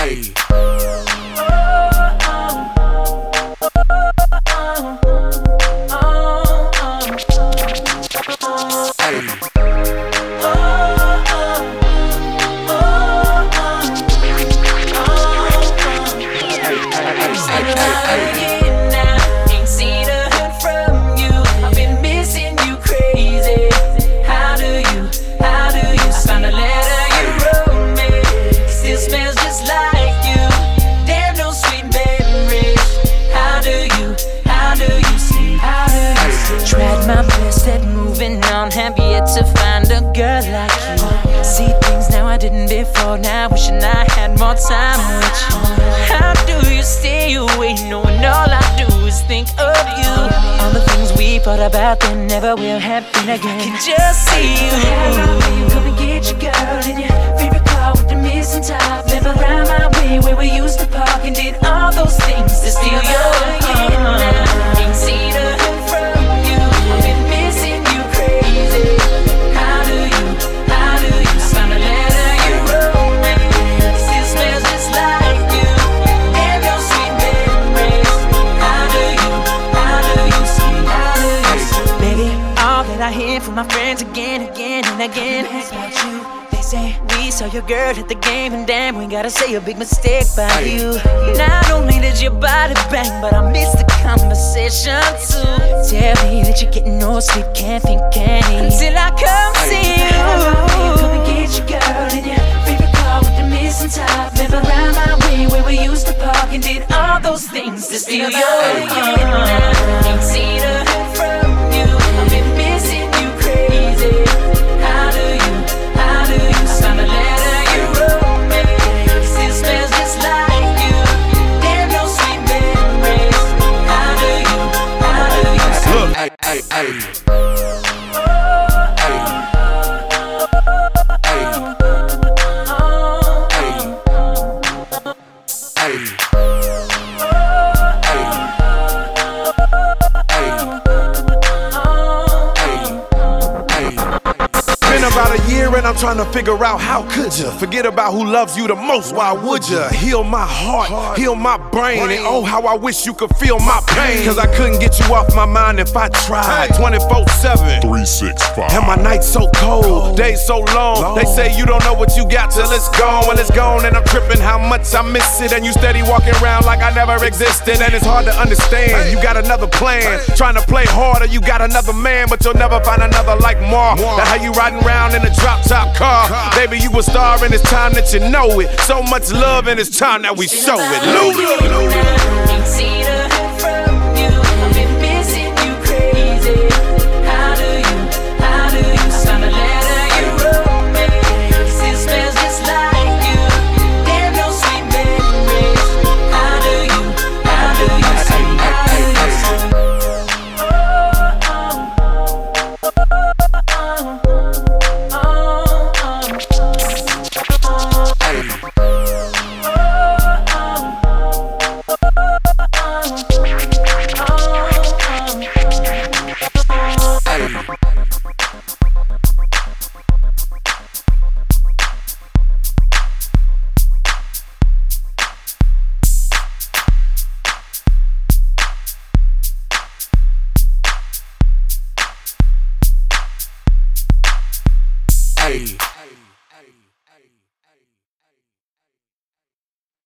Ayy. Haven't be to find a girl like you. See things now I didn't before. Now wishing I had more time with you. How do you stay away knowing all I do is think of you? All the things we thought about that never will happen again. I can just see you. Say we saw your girl at the game, and damn, we gotta say a big mistake by you. Not only did your body bang, but I missed the conversation too. Tell me that you're getting no sleep, can't think any until I come see you. Come and get your girl in your favorite car with the missing top. Live around my way where we used to park and did all those things to steal your. Ain't seen ay, ay. And I'm trying to figure out how could you forget about who loves you the most? Why would you heal my heart, heal my brain, and oh, how I wish you could feel my pain. Cause I couldn't get you off my mind if I tried 24 7. 365. And my nights so cold, days so long. They say you don't know what you got till it's gone. When it's gone, and I'm tripping how much I miss it. And you steady walking around like I never existed. And it's hard to understand. You got another plan, trying to play harder. You got another man, but you'll never find another like Mar. That how you riding around in a drop top car. Baby, you a star and it's time that you know it. So much love and it's time that we show it. Lulu.